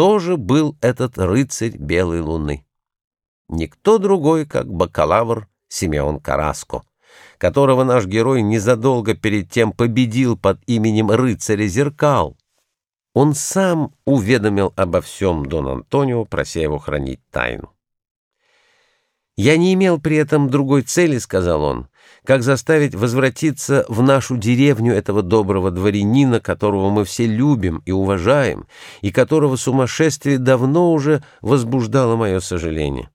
кто же был этот рыцарь Белой Луны? Никто другой, как бакалавр Симеон Караско, которого наш герой незадолго перед тем победил под именем рыцаря Зеркал. Он сам уведомил обо всем Дон Антонио, прося его хранить тайну. «Я не имел при этом другой цели, — сказал он, — как заставить возвратиться в нашу деревню этого доброго дворянина, которого мы все любим и уважаем, и которого сумасшествие давно уже возбуждало мое сожаление».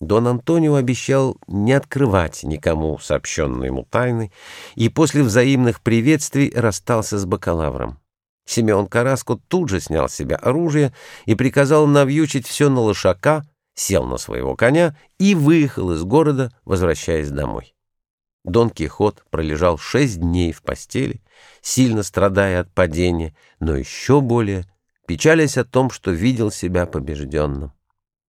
Дон Антонио обещал не открывать никому сообщенной ему тайны и после взаимных приветствий расстался с бакалавром. Симеон Караско тут же снял с себя оружие и приказал навьючить все на лошака, сел на своего коня и выехал из города, возвращаясь домой. Дон Кихот пролежал шесть дней в постели, сильно страдая от падения, но еще более печалясь о том, что видел себя побежденным.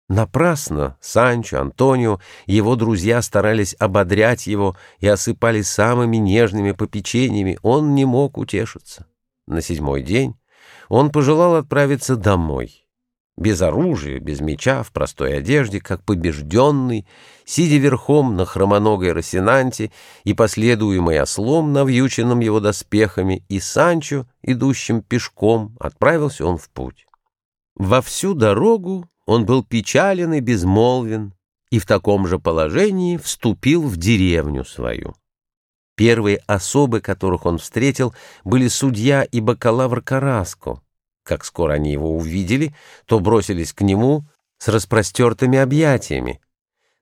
Напрасно Санчо, Антонио его друзья старались ободрять его и осыпали самыми нежными попечениями, он не мог утешиться. На седьмой день он пожелал отправиться домой без оружия, без меча, в простой одежде, как побежденный, сидя верхом на хромоногой Росинанте и последуемый ослом, навьюченным его доспехами, и Санчо, идущим пешком, отправился он в путь. Во всю дорогу он был печален и безмолвен, и в таком же положении вступил в деревню свою. Первые особы, которых он встретил, были судья и бакалавр Караско, как скоро они его увидели, то бросились к нему с распростертыми объятиями.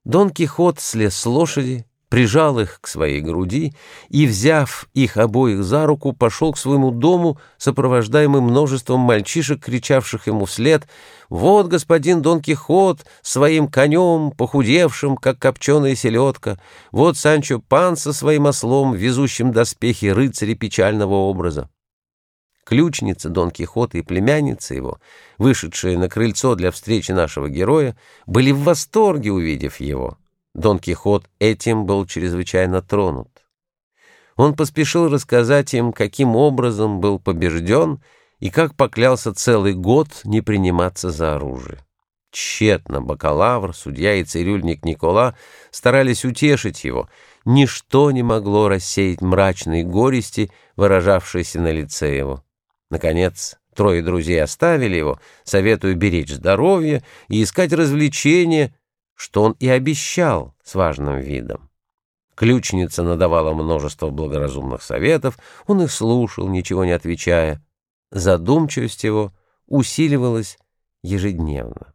Дон Кихот слез с лошади, прижал их к своей груди и, взяв их обоих за руку, пошел к своему дому, сопровождаемый множеством мальчишек, кричавших ему вслед «Вот господин Дон Кихот своим конем, похудевшим, как копченая селедка! Вот Санчо Пан со своим ослом, везущим доспехи рыцаря печального образа!» Ключница Дон Кихота и племянница его, вышедшие на крыльцо для встречи нашего героя, были в восторге, увидев его. Дон Кихот этим был чрезвычайно тронут. Он поспешил рассказать им, каким образом был побежден и как поклялся целый год не приниматься за оружие. Тщетно бакалавр, судья и цирюльник Никола старались утешить его. Ничто не могло рассеять мрачные горести, выражавшиеся на лице его. Наконец, трое друзей оставили его, советуя беречь здоровье и искать развлечения, что он и обещал с важным видом. Ключница надавала множество благоразумных советов, он их слушал, ничего не отвечая. Задумчивость его усиливалась ежедневно.